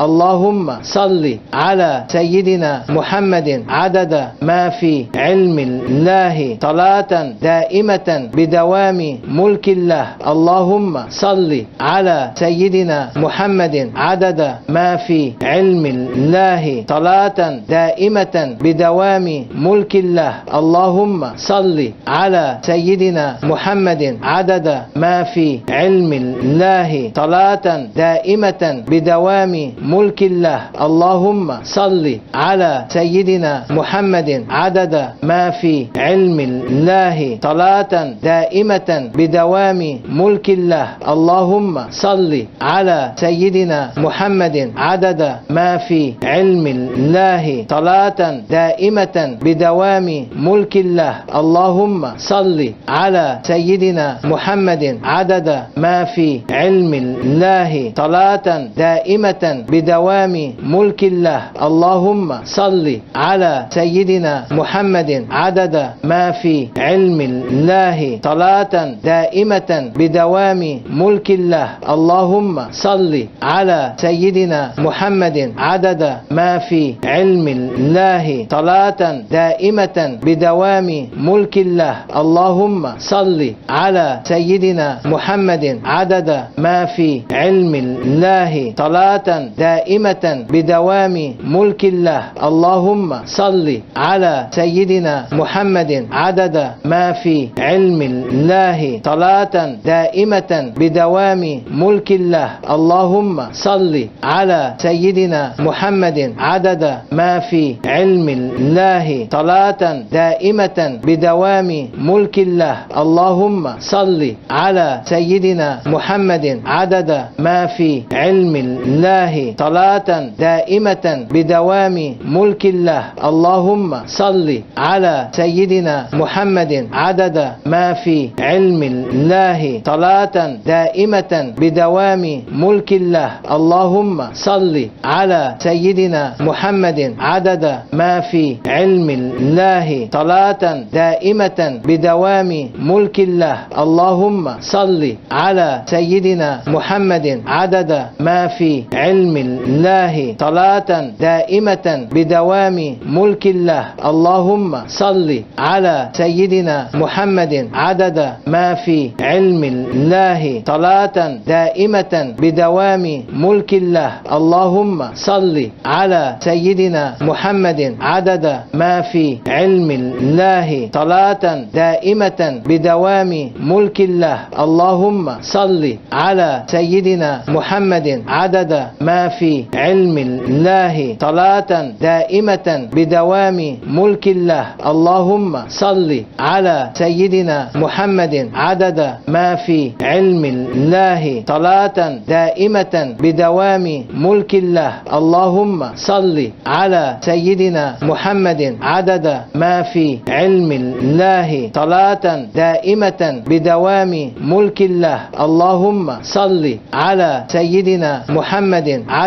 اللهم صل على سيدنا محمد عدد ما في علم الله صلاة دائمة بدوام ملك الله. اللهم صل على سيدنا محمد عدد ما في علم الله صلاة دائمة بدوام ملك الله. اللهم صل على سيدنا محمد عدد ما في علم الله صلاة دائمة بدوام ملك الله. اللهم صل على سيدنا محمد عدد ما في علم الله صلاة دائمة بدوام ملك الله. اللهم صل على سيدنا محمد عدد ما في علم الله صلاة دائمة بدوام ملك الله. اللهم صل على سيدنا محمد عدد ما في علم الله صلاة دائمة بدوام ملك الله. اللهم صل على سيدنا محمد عدد ما في علم الله صلاة دائمة بدوام ملك الله. اللهم صل على سيدنا محمد عدد ما في علم الله صلاة دائمة بدوام ملك الله. اللهم صل على سيدنا محمد عدد ما في علم الله صلاة دائمة بدوام ملك الله. اللهم صل على سيدنا محمد عدد ما في علم الله. صلاة دائمة بدوام ملك الله. اللهم صل على سيدنا محمد عدد ما في علم الله. صلاة دائمة بدوام ملك الله. اللهم صل على سيدنا محمد عدد ما في علم الله. صلاة دائمة بدوام ملك الله. اللهم صل على سيدنا محمد عدد ما في علم الله. صلاة دائمة بدوام ملك الله. اللهم صل على سيدنا محمد عدد ما في علم الله. صلاة دائمة بدوام ملك الله. اللهم صل على سيدنا محمد عدد ما في علم الله صلاة دائمة بدوام ملك الله. اللهم صل على سيدنا محمد. عدد ما في علم الله. صلاة دائمة بدوام ملك الله. اللهم صل على سيدنا محمد. عدد ما في علم الله. صلاة دائمة بدوام ملك الله. اللهم صل على سيدنا محمد. عدد ما في علم الله صلاة دائمة بدوام ملك الله. اللهم صل على سيدنا محمد. عدد ما في علم الله صلاة دائمة بدوام ملك الله. اللهم صل على سيدنا محمد. عدد ما في علم الله صلاة دائمة بدوام ملك الله. اللهم صل على سيدنا محمد. عدد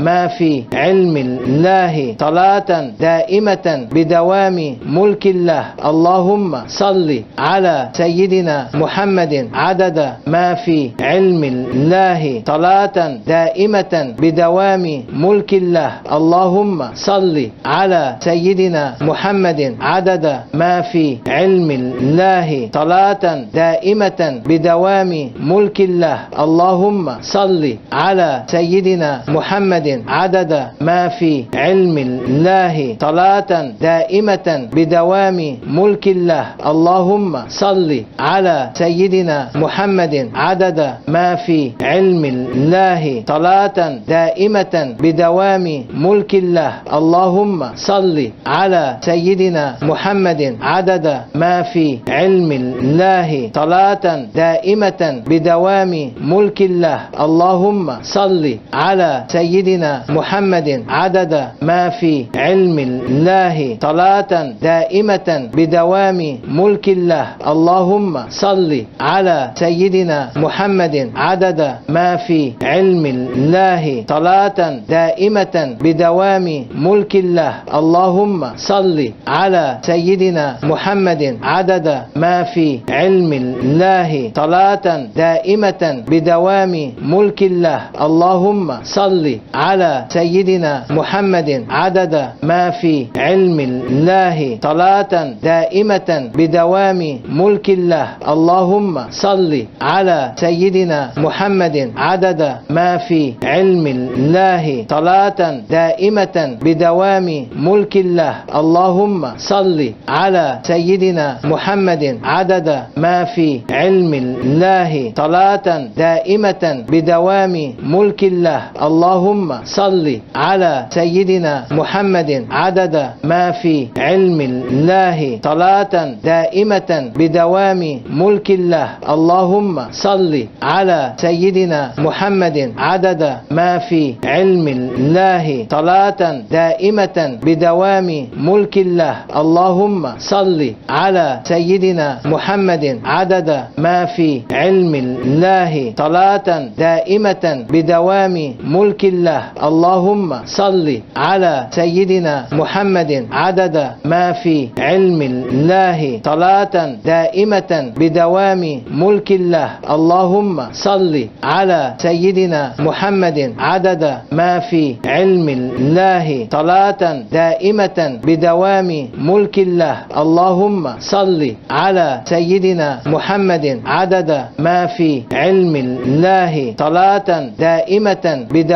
ما في علم الله صلاة دائمة بدوام ملك الله. اللهم صل على سيدنا محمد. عدد ما في علم الله صلاة دائمة بدوام ملك الله. اللهم صل على سيدنا محمد. عدد ما في علم الله صلاة دائمة بدوام ملك الله. اللهم صل على سيدنا محمد عدد ما في علم الله صلاة دائمة بدوام ملك الله. اللهم صل على سيدنا محمد عدد ما في علم الله صلاة دائمة بدوام ملك الله. اللهم صل على سيدنا محمد عدد ما في علم الله صلاة دائمة بدوام ملك الله. اللهم صل على سيدنا محمد عدد ما في علم الله صلاة دائمة بدوام ملك الله. اللهم صل على سيدنا محمد عدد ما في علم الله صلاة دائمة بدوام ملك الله. اللهم صل على سيدنا محمد عدد ما في علم الله صلاة دائمة بدوام ملك الله. اللهم صل صل على سيدنا محمد عدد ما في علم الله صلاة دائمة بدوام ملك الله. اللهم صل على سيدنا محمد عدد ما في علم الله صلاة دائمة بدوام ملك الله. اللهم صل على سيدنا محمد عدد ما في علم الله صلاة دائمة بدوام ملك الله. اللهم صل على سيدنا محمد عدد ما في علم الله صلاة دائمة بدوام ملك الله. اللهم صل على سيدنا محمد عدد ما في علم الله صلاة دائمة بدوام ملك الله. اللهم صل على سيدنا محمد عدد ما في علم الله صلاة دائمة بدوام ملك الله. اللهم صل على سيدنا محمد عدد ما في علم الله صلاة دائمة بدوام ملك الله. اللهم صل على سيدنا محمد عدد ما في علم الله صلاة دائمة بدوام ملك الله. اللهم صل على سيدنا محمد عدد ما في علم الله صلاة دائمة بدوام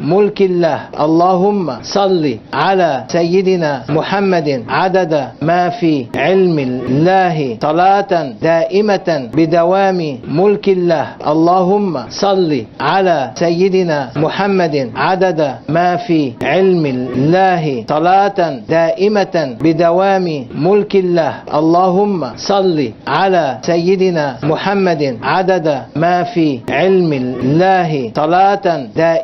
ملك الله. اللهم صل على سيدنا محمد. عدد ما في علم الله. صلاة دائمة بدوام ملك الله. اللهم صل على سيدنا محمد. عدد ما في علم الله. صلاة دائمة بدوام ملك الله. اللهم صل على سيدنا محمد. عدد ما في علم الله. صلاة دائمة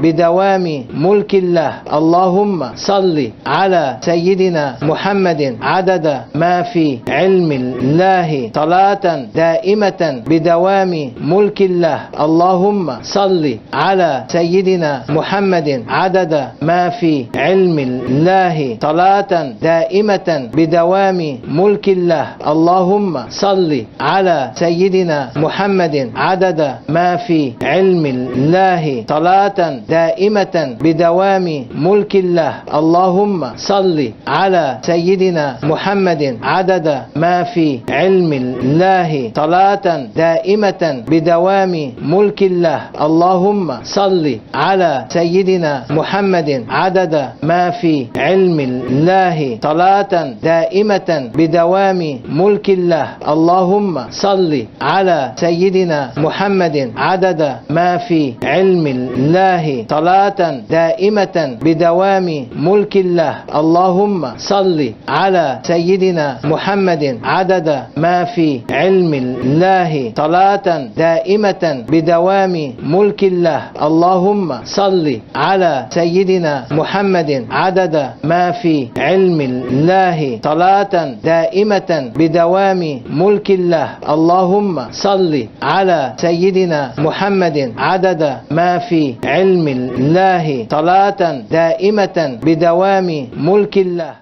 بدوام ملك الله. اللهم صل على سيدنا محمد. عدد ما في علم الله. صلاة دائمة بدوام ملك الله. اللهم صل على سيدنا محمد. عدد ما في علم الله. صلاة دائمة بدوام ملك الله. اللهم صل على سيدنا محمد. عدد ما في علم الله. صلاة دائمة بدوام ملك الله. اللهم صل على سيدنا محمد عدد ما في علم الله. صلاة دائمة بدوام ملك الله. اللهم صل على سيدنا محمد عدد ما في علم الله. صلاة دائمة بدوام ملك الله. اللهم صل على سيدنا محمد عدد ما في علم الله صلاة دائمة بدوام ملك الله. اللهم صل على سيدنا محمد عدد ما في علم الله صلاة دائمة بدوام ملك الله. اللهم صل على سيدنا محمد عدد ما في علم الله صلاة دائمة بدوام ملك الله. اللهم صل على سيدنا محمد عدد ما في علم الله صلاة دائمة بدوام ملك الله.